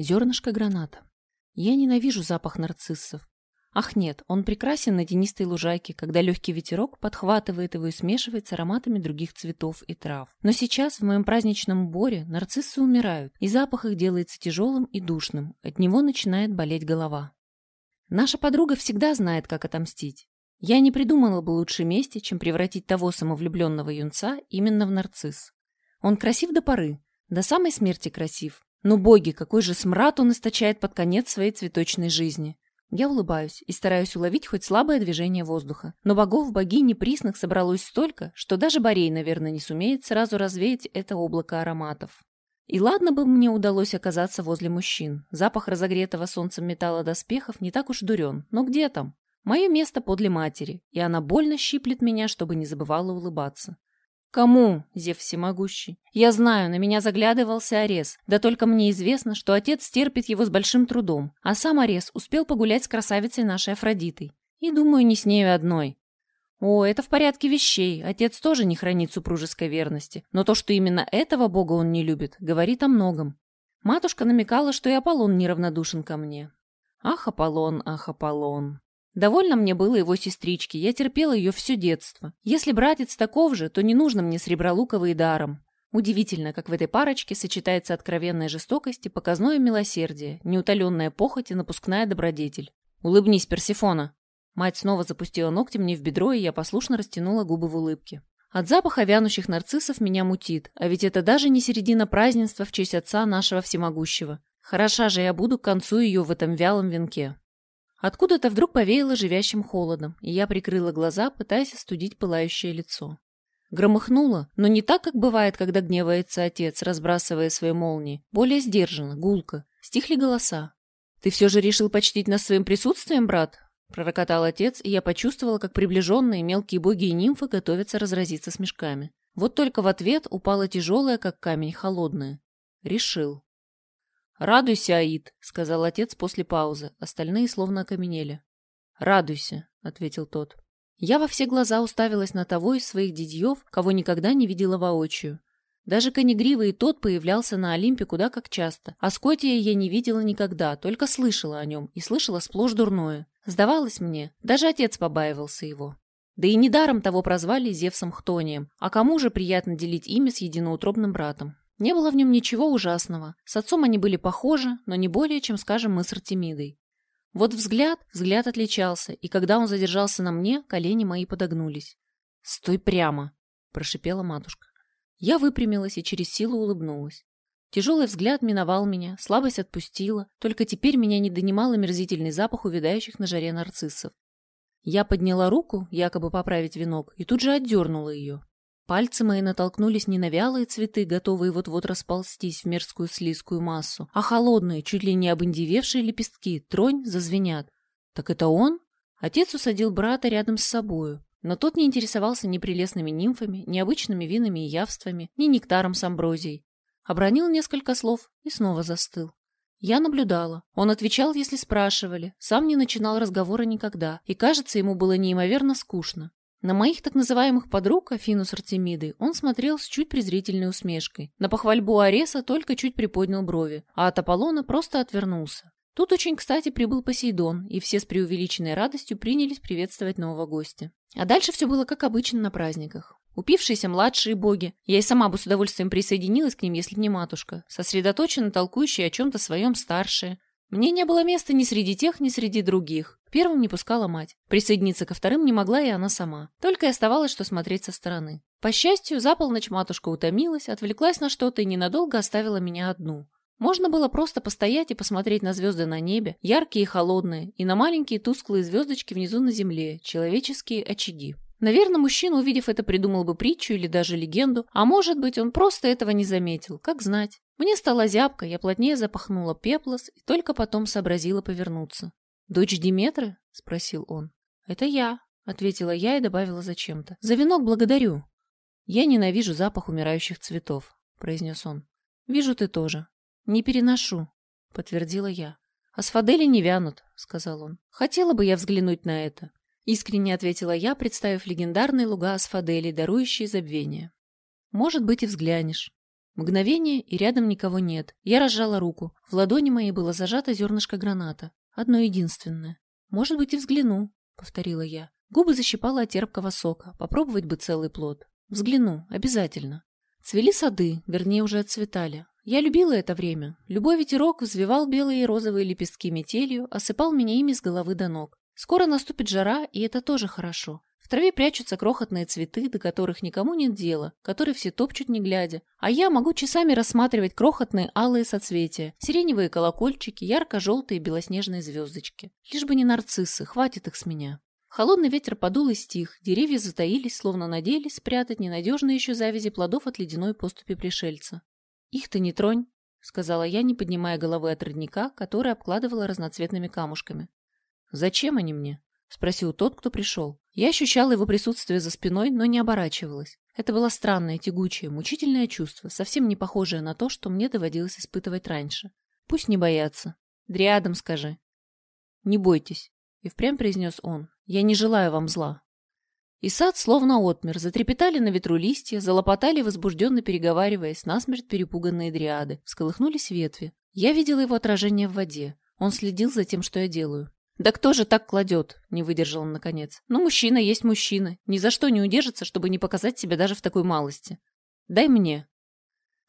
Зернышко граната. Я ненавижу запах нарциссов. Ах нет, он прекрасен на тенистой лужайке, когда легкий ветерок подхватывает его и смешивает с ароматами других цветов и трав. Но сейчас, в моем праздничном боре, нарциссы умирают, и запах их делается тяжелым и душным. От него начинает болеть голова. Наша подруга всегда знает, как отомстить. Я не придумала бы лучше мести, чем превратить того самовлюбленного юнца именно в нарцисс. Он красив до поры, до самой смерти красив. Но боги, какой же смрад он источает под конец своей цветочной жизни. Я улыбаюсь и стараюсь уловить хоть слабое движение воздуха. Но богов, богинь и присных собралось столько, что даже Борей, наверное, не сумеет сразу развеять это облако ароматов. И ладно бы мне удалось оказаться возле мужчин. Запах разогретого солнцем металла доспехов не так уж дурен. Но где там? Мое место подле матери, и она больно щиплет меня, чтобы не забывала улыбаться. «Кому?» — Зев всемогущий. «Я знаю, на меня заглядывался Арес. Да только мне известно, что отец терпит его с большим трудом, а сам Арес успел погулять с красавицей нашей Афродитой. И, думаю, не с нею одной. О, это в порядке вещей. Отец тоже не хранит супружеской верности. Но то, что именно этого бога он не любит, говорит о многом. Матушка намекала, что и Аполлон неравнодушен ко мне. Ах, Аполлон, ах, Аполлон. Довольно мне было его сестрички, я терпела ее все детство. Если братец таков же, то не нужно мне сребролуковый даром. Удивительно, как в этой парочке сочетается откровенная жестокость и показное милосердие, неутоленная похоть и напускная добродетель. «Улыбнись, Персифона!» Мать снова запустила ногтем мне в бедро, и я послушно растянула губы в улыбке. От запаха вянущих нарциссов меня мутит, а ведь это даже не середина празднества в честь отца нашего всемогущего. Хороша же я буду к концу ее в этом вялом венке. Откуда-то вдруг повеяло живящим холодом, и я прикрыла глаза, пытаясь остудить пылающее лицо. Громыхнуло, но не так, как бывает, когда гневается отец, разбрасывая свои молнии. Более сдержанно, гулко. Стихли голоса. «Ты все же решил почтить нас своим присутствием, брат?» Пророкотал отец, и я почувствовала, как приближенные мелкие боги и нимфы готовятся разразиться смешками. Вот только в ответ упала тяжелая, как камень, холодная. Решил. «Радуйся, Аид», — сказал отец после паузы. Остальные словно окаменели. «Радуйся», — ответил тот. Я во все глаза уставилась на того из своих дядьев, кого никогда не видела воочию. Даже Конегривый и тот появлялся на Олимпе куда как часто, а Скотия я не видела никогда, только слышала о нем, и слышала сплошь дурное. Сдавалось мне, даже отец побаивался его. Да и недаром того прозвали Зевсом Хтонием, а кому же приятно делить имя с единоутробным братом? Не было в нем ничего ужасного. С отцом они были похожи, но не более, чем, скажем, мы с Артемидой. Вот взгляд, взгляд отличался, и когда он задержался на мне, колени мои подогнулись. «Стой прямо!» – прошипела матушка. Я выпрямилась и через силу улыбнулась. Тяжелый взгляд миновал меня, слабость отпустила, только теперь меня не донимал омерзительный запах увядающих на жаре нарциссов. Я подняла руку, якобы поправить венок, и тут же отдернула ее. Пальцы мои натолкнулись не на вялые цветы, готовые вот-вот расползтись в мерзкую слизкую массу, а холодные, чуть ли не обындевевшие лепестки, тронь, зазвенят. Так это он? Отец усадил брата рядом с собою, но тот не интересовался ни прелестными нимфами, ни обычными винами и явствами, ни нектаром с амброзией. Обронил несколько слов и снова застыл. Я наблюдала. Он отвечал, если спрашивали. Сам не начинал разговора никогда, и, кажется, ему было неимоверно скучно. На моих так называемых подруг, Афину с Артемидой, он смотрел с чуть презрительной усмешкой. На похвальбу Ареса только чуть приподнял брови, а от Аполлона просто отвернулся. Тут очень кстати прибыл Посейдон, и все с преувеличенной радостью принялись приветствовать нового гостя. А дальше все было как обычно на праздниках. Упившиеся младшие боги. Я и сама бы с удовольствием присоединилась к ним, если б не матушка. Сосредоточенно толкующие о чем-то своем старшие. Мне не было места ни среди тех, ни среди других. Первым не пускала мать. Присоединиться ко вторым не могла и она сама. Только и оставалось, что смотреть со стороны. По счастью, за полночь матушка утомилась, отвлеклась на что-то и ненадолго оставила меня одну. Можно было просто постоять и посмотреть на звезды на небе, яркие и холодные, и на маленькие тусклые звездочки внизу на земле, человеческие очаги. Наверное, мужчина, увидев это, придумал бы притчу или даже легенду, а может быть, он просто этого не заметил, как знать. Мне стало зябко, я плотнее запахнула пеплос и только потом сообразила повернуться. «Дочь Диметры?» — спросил он. «Это я», — ответила я и добавила зачем-то. «За венок благодарю». «Я ненавижу запах умирающих цветов», — произнес он. «Вижу, ты тоже». «Не переношу», — подтвердила я. «Асфадели не вянут», — сказал он. «Хотела бы я взглянуть на это». Искренне ответила я, представив легендарные луга асфаделей, дарующие забвение. «Может быть, и взглянешь». Мгновение, и рядом никого нет. Я разжала руку. В ладони моей было зажато зернышко граната. Одно единственное. «Может быть, и взгляну», — повторила я. Губы защипала от терпкого сока. Попробовать бы целый плод. Взгляну, обязательно. Цвели сады, вернее, уже отцветали. Я любила это время. Любой ветерок взвивал белые и розовые лепестки метелью, осыпал меня ими с головы до ног. Скоро наступит жара, и это тоже хорошо. В траве прячутся крохотные цветы, до которых никому нет дела, которые все топчут не глядя. А я могу часами рассматривать крохотные алые соцветия, сиреневые колокольчики, ярко-желтые белоснежные звездочки. Лишь бы не нарциссы, хватит их с меня. Холодный ветер подул и стих, деревья затаились, словно надеялись спрятать ненадежные еще завязи плодов от ледяной поступи пришельца. «Их-то не тронь», — сказала я, не поднимая головы от родника, который обкладывала разноцветными камушками. «Зачем они мне?» — спросил тот, кто пришел. Я ощущала его присутствие за спиной, но не оборачивалась. Это было странное, тягучее, мучительное чувство, совсем не похожее на то, что мне доводилось испытывать раньше. Пусть не боятся. Дриадам скажи. «Не бойтесь», — и впрямь произнес он. «Я не желаю вам зла». И сад словно отмер, затрепетали на ветру листья, залопотали, возбужденно переговариваясь, насмерть перепуганные дриады, всколыхнулись ветви. Я видела его отражение в воде. Он следил за тем, что я делаю. «Да кто же так кладет?» — не выдержал он наконец. «Ну, мужчина есть мужчина. Ни за что не удержится, чтобы не показать себя даже в такой малости. Дай мне».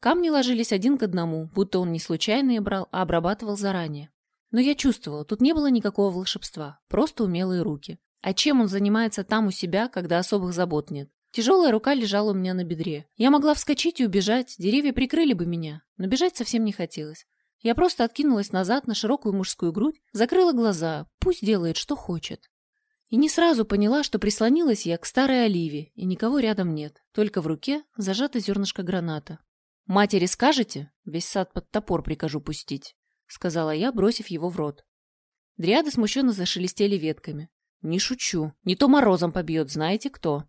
Камни ложились один к одному, будто он не случайно их брал, а обрабатывал заранее. Но я чувствовала, тут не было никакого волшебства, просто умелые руки. А чем он занимается там у себя, когда особых забот нет? Тяжелая рука лежала у меня на бедре. Я могла вскочить и убежать, деревья прикрыли бы меня, но бежать совсем не хотелось. Я просто откинулась назад на широкую мужскую грудь, закрыла глаза, пусть делает, что хочет. И не сразу поняла, что прислонилась я к старой оливе, и никого рядом нет, только в руке зажато зернышко граната. «Матери скажете? Весь сад под топор прикажу пустить», — сказала я, бросив его в рот. Дриады смущенно зашелестели ветками. «Не шучу. Не то морозом побьет, знаете кто?»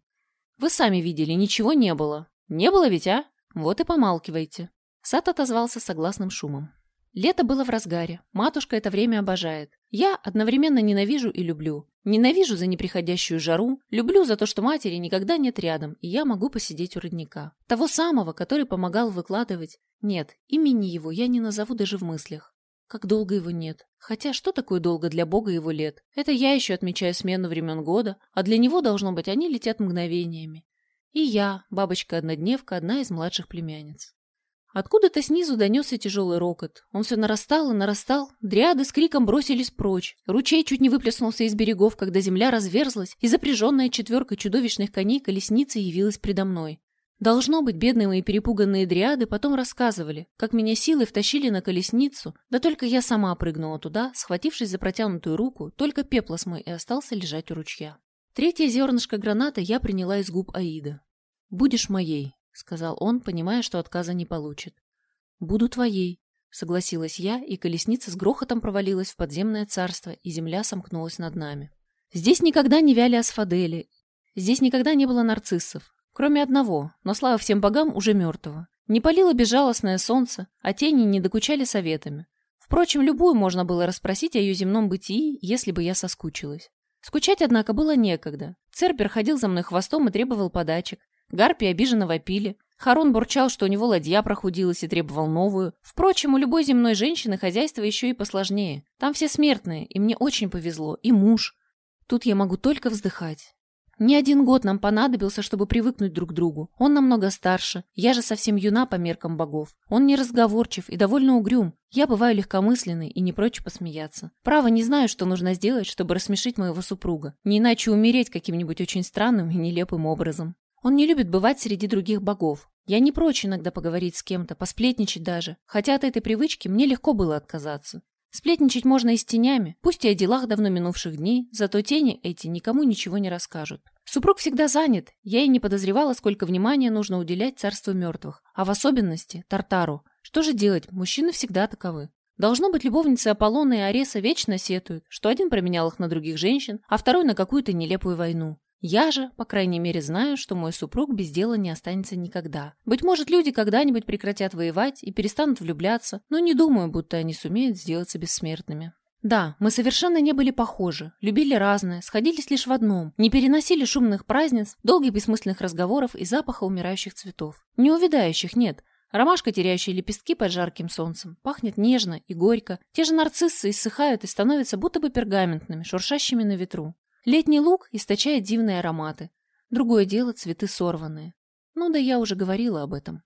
«Вы сами видели, ничего не было. Не было ведь, а? Вот и помалкивайте». Сад отозвался согласным шумом. Лето было в разгаре. Матушка это время обожает. Я одновременно ненавижу и люблю. Ненавижу за неприходящую жару, люблю за то, что матери никогда нет рядом, и я могу посидеть у родника. Того самого, который помогал выкладывать. Нет, имени его я не назову даже в мыслях. Как долго его нет. Хотя что такое долго для Бога его лет? Это я еще отмечаю смену времен года, а для него, должно быть, они летят мгновениями. И я, бабочка-однодневка, одна из младших племянниц. Откуда-то снизу донесся тяжелый рокот. Он все нарастал и нарастал. Дриады с криком бросились прочь. Ручей чуть не выплеснулся из берегов, когда земля разверзлась, и запряженная четверкой чудовищных коней колесница явилась предо мной. Должно быть, бедные мои перепуганные дриады потом рассказывали, как меня силой втащили на колесницу, да только я сама прыгнула туда, схватившись за протянутую руку, только пеплос мой и остался лежать у ручья. Третье зернышко граната я приняла из губ Аида. «Будешь моей», — сказал он, понимая, что отказа не получит. «Буду твоей», — согласилась я, и колесница с грохотом провалилась в подземное царство, и земля сомкнулась над нами. Здесь никогда не вяли асфадели, здесь никогда не было нарциссов, Кроме одного, но слава всем богам, уже мертвого. Не палило безжалостное солнце, а тени не докучали советами. Впрочем, любую можно было расспросить о ее земном бытии, если бы я соскучилась. Скучать, однако, было некогда. Цербер ходил за мной хвостом и требовал подачек. Гарпи обиженно вопили. Харон бурчал, что у него ладья прохудилась и требовал новую. Впрочем, у любой земной женщины хозяйство еще и посложнее. Там все смертные, и мне очень повезло. И муж. Тут я могу только вздыхать. Не один год нам понадобился, чтобы привыкнуть друг к другу. Он намного старше. Я же совсем юна по меркам богов. Он неразговорчив и довольно угрюм. Я бываю легкомысленной и не прочь посмеяться. Право, не знаю, что нужно сделать, чтобы рассмешить моего супруга. Не иначе умереть каким-нибудь очень странным и нелепым образом. Он не любит бывать среди других богов. Я не прочь иногда поговорить с кем-то, посплетничать даже. Хотя от этой привычки мне легко было отказаться. Сплетничать можно и с тенями, пусть и о делах давно минувших дней, зато тени эти никому ничего не расскажут. Супруг всегда занят, я и не подозревала, сколько внимания нужно уделять царству мертвых, а в особенности Тартару. Что же делать, мужчины всегда таковы. Должно быть, любовницы Аполлона и Ареса вечно сетуют, что один променял их на других женщин, а второй на какую-то нелепую войну. Я же, по крайней мере, знаю, что мой супруг без дела не останется никогда. Быть может, люди когда-нибудь прекратят воевать и перестанут влюбляться, но не думаю, будто они сумеют сделаться бессмертными. Да, мы совершенно не были похожи, любили разное, сходились лишь в одном, не переносили шумных праздниц, долгих бессмысленных разговоров и запаха умирающих цветов. Не увядающих, нет, Ромашка, теряющая лепестки под жарким солнцем, пахнет нежно и горько. Те же нарциссы иссыхают и становятся будто бы пергаментными, шуршащими на ветру. Летний луг источает дивные ароматы. Другое дело цветы сорванные. Ну да я уже говорила об этом.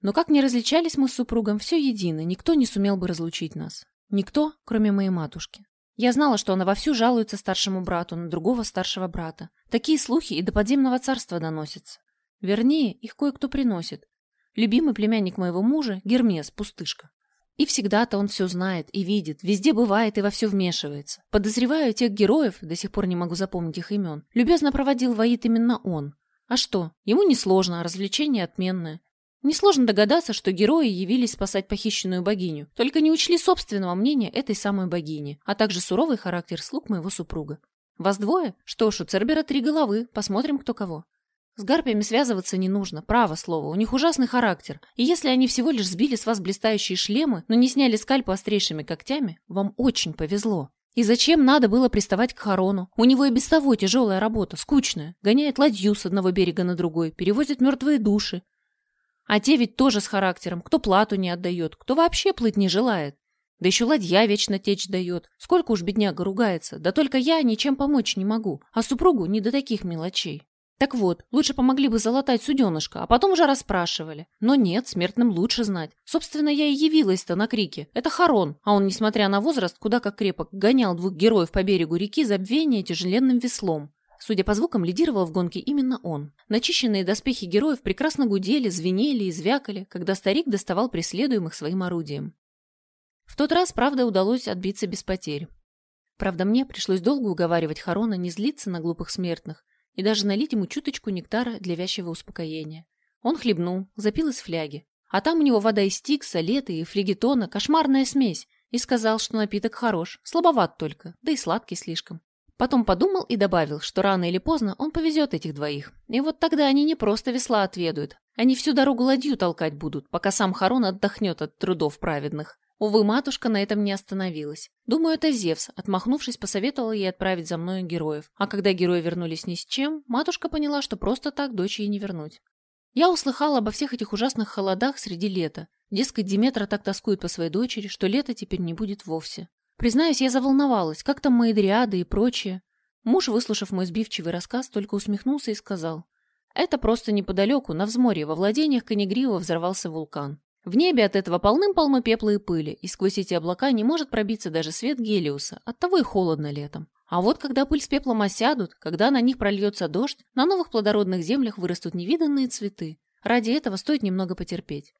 Но как не различались мы с супругом, все едино, никто не сумел бы разлучить нас. Никто, кроме моей матушки. Я знала, что она вовсю жалуется старшему брату на другого старшего брата. Такие слухи и до подземного царства доносятся. Вернее, их кое-кто приносит. Любимый племянник моего мужа – Гермес, пустышка. И всегда-то он все знает и видит, везде бывает и во все вмешивается. Подозреваю, тех героев, до сих пор не могу запомнить их имен, любезно проводил воит именно он. А что, ему несложно, а развлечение отменное. Несложно догадаться, что герои явились спасать похищенную богиню, только не учли собственного мнения этой самой богини, а также суровый характер слуг моего супруга. Вас двое? Что ж, у Цербера три головы, посмотрим, кто кого. С гарпиями связываться не нужно, право слово, у них ужасный характер. И если они всего лишь сбили с вас блистающие шлемы, но не сняли скальпы острейшими когтями, вам очень повезло. И зачем надо было приставать к Харону? У него и без того тяжелая работа, скучная. Гоняет ладью с одного берега на другой, перевозит мертвые души. А те ведь тоже с характером. Кто плату не отдает, кто вообще плыть не желает. Да еще ладья вечно течь дает. Сколько уж бедняга ругается. Да только я ничем помочь не могу. А супругу не до таких мелочей. Так вот, лучше помогли бы залатать суденышко, а потом уже расспрашивали. Но нет, смертным лучше знать. Собственно, я и явилась-то на крике. Это Харон, а он, несмотря на возраст, куда как крепок, гонял двух героев по берегу реки забвения тяжеленным веслом. Судя по звукам, лидировал в гонке именно он. Начищенные доспехи героев прекрасно гудели, звенели и звякали, когда старик доставал преследуемых своим орудием. В тот раз, правда, удалось отбиться без потерь. Правда, мне пришлось долго уговаривать Харона не злиться на глупых смертных и даже налить ему чуточку нектара для вязчего успокоения. Он хлебнул, запил из фляги. А там у него вода из стикса, лета и флегетона, кошмарная смесь, и сказал, что напиток хорош, слабоват только, да и сладкий слишком. Потом подумал и добавил, что рано или поздно он повезет этих двоих. И вот тогда они не просто весла отведают. Они всю дорогу ладью толкать будут, пока сам Харон отдохнет от трудов праведных. Увы, матушка на этом не остановилась. Думаю, это Зевс, отмахнувшись, посоветовал ей отправить за мною героев. А когда герои вернулись ни с чем, матушка поняла, что просто так дочь ей не вернуть. Я услыхала обо всех этих ужасных холодах среди лета. Дескать, Диметра так тоскует по своей дочери, что лета теперь не будет вовсе. Признаюсь, я заволновалась, как там мои дриады и прочее. Муж, выслушав мой сбивчивый рассказ, только усмехнулся и сказал. Это просто неподалеку, на взморье, во владениях Канегрива взорвался вулкан. В небе от этого полным-полно пепла и пыли, и сквозь эти облака не может пробиться даже свет Гелиуса, оттого и холодно летом. А вот когда пыль с пеплом осядут, когда на них прольется дождь, на новых плодородных землях вырастут невиданные цветы. Ради этого стоит немного потерпеть.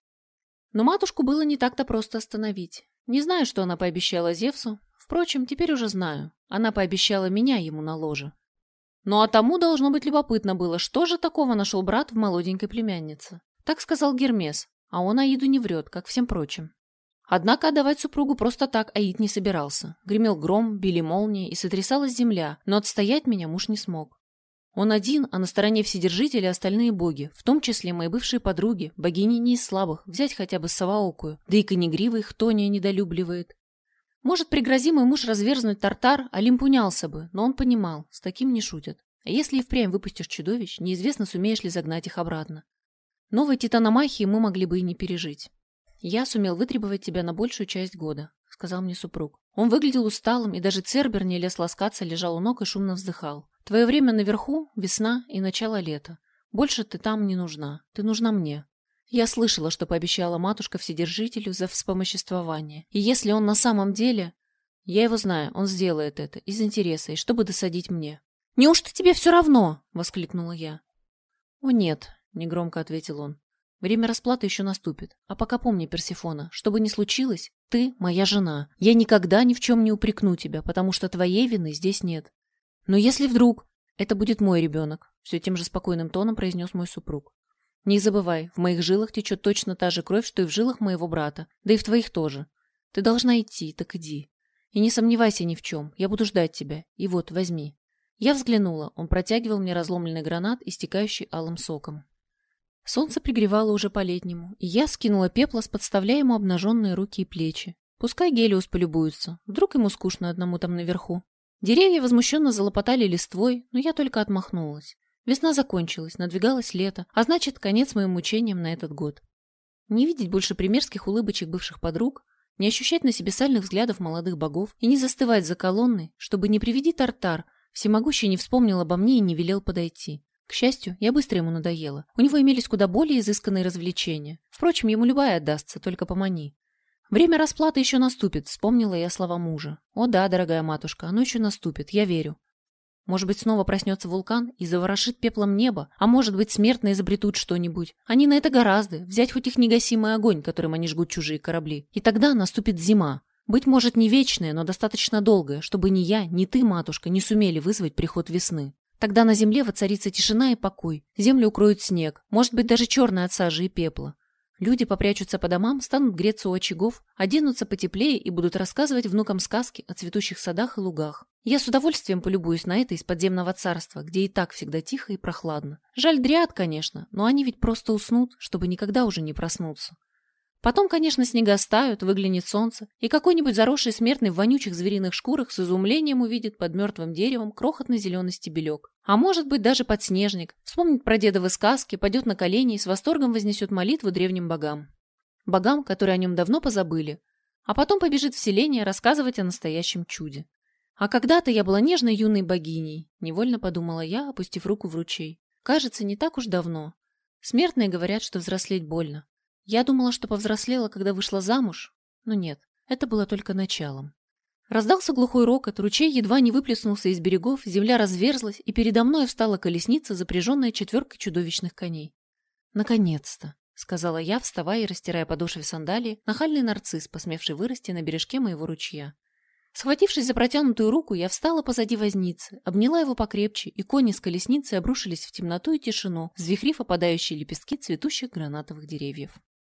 Но матушку было не так-то просто остановить. Не знаю, что она пообещала Зевсу. Впрочем, теперь уже знаю. Она пообещала меня ему на ложе. Ну а тому должно быть любопытно было, что же такого нашел брат в молоденькой племяннице. Так сказал Гермес, а он Аиду не врет, как всем прочим. Однако отдавать супругу просто так Аид не собирался. Гремел гром, били молнии и сотрясалась земля, но отстоять меня муж не смог. Он один, а на стороне Вседержителя остальные боги, в том числе мои бывшие подруги, богини не из слабых, взять хотя бы Саваокую, да и Конегрива их Тония недолюбливает. Может, пригрози мой муж разверзнуть Тартар, Олимп унялся бы, но он понимал, с таким не шутят. А если и впрямь выпустишь чудовищ, неизвестно, сумеешь ли загнать их обратно. Новой титаномахии мы могли бы и не пережить. Я сумел вытребовать тебя на большую часть года, сказал мне супруг. Он выглядел усталым, и даже Цербер не лез ласкаться, лежал у ног и шумно вздыхал. Твое время наверху — весна и начало лета. Больше ты там не нужна. Ты нужна мне. Я слышала, что пообещала матушка Вседержителю за вспомоществование. И если он на самом деле... Я его знаю, он сделает это, из интереса, и чтобы досадить мне. «Неужто тебе все равно?» — воскликнула я. «О, нет», — негромко ответил он. «Время расплаты еще наступит. А пока помни, Персифона, что бы ни случилось, ты моя жена. Я никогда ни в чем не упрекну тебя, потому что твоей вины здесь нет. Но если вдруг... Это будет мой ребенок, все тем же спокойным тоном произнес мой супруг. Не забывай, в моих жилах течет точно та же кровь, что и в жилах моего брата, да и в твоих тоже. Ты должна идти, так иди. И не сомневайся ни в чем, я буду ждать тебя. И вот, возьми. Я взглянула, он протягивал мне разломленный гранат, истекающий алым соком. Солнце пригревало уже по-летнему, и я скинула пепла, подставляя ему обнаженные руки и плечи. Пускай Гелиус полюбуется, вдруг ему скучно одному там наверху. Деревья возмущенно залопотали листвой, но я только отмахнулась. Весна закончилась, надвигалось лето, а значит, конец моим мучениям на этот год. Не видеть больше примерских улыбочек бывших подруг, не ощущать на себе сальных взглядов молодых богов и не застывать за колонной, чтобы не приведи тартар, всемогущий не вспомнил обо мне и не велел подойти. К счастью, я быстро ему надоела. У него имелись куда более изысканные развлечения. Впрочем, ему любая отдастся, только помани. Время расплаты еще наступит, вспомнила я слова мужа. О да, дорогая матушка, оно еще наступит, я верю. Может быть, снова проснется вулкан и заворошит пеплом небо, а может быть, смертно изобретут что-нибудь. Они на это гораздо, взять хоть их негасимый огонь, которым они жгут чужие корабли. И тогда наступит зима. Быть может, не вечная, но достаточно долгая, чтобы ни я, ни ты, матушка, не сумели вызвать приход весны. Тогда на земле воцарится тишина и покой, землю укроет снег, может быть, даже черный от сажи и пепла. Люди попрячутся по домам, станут греться у очагов, оденутся потеплее и будут рассказывать внукам сказки о цветущих садах и лугах. Я с удовольствием полюбуюсь на это из подземного царства, где и так всегда тихо и прохладно. Жаль дриад, конечно, но они ведь просто уснут, чтобы никогда уже не проснуться. Потом, конечно, снега стают, выглянет солнце, и какой-нибудь заросший смертный в вонючих звериных шкурах с изумлением увидит под мертвым деревом крохотный зеленый стебелек. А может быть, даже подснежник. Вспомнит про дедовы сказки, пойдет на колени и с восторгом вознесет молитву древним богам. Богам, которые о нем давно позабыли. А потом побежит в селение рассказывать о настоящем чуде. А когда-то я была нежной юной богиней, невольно подумала я, опустив руку в ручей. Кажется, не так уж давно. Смертные говорят, что взрослеть больно. Я думала, что повзрослела, когда вышла замуж, но нет, это было только началом. Раздался глухой рокот, ручей едва не выплеснулся из берегов, земля разверзлась, и передо мной встала колесница, запряженная четверкой чудовищных коней. «Наконец-то!» — сказала я, вставая и растирая подошвы сандалии, нахальный нарцисс, посмевший вырасти на бережке моего ручья. Схватившись за протянутую руку, я встала позади возницы, обняла его покрепче, и кони с колесницы обрушились в темноту и тишину, взвихрив опадающие лепестки цветущих гранатовых деревьев.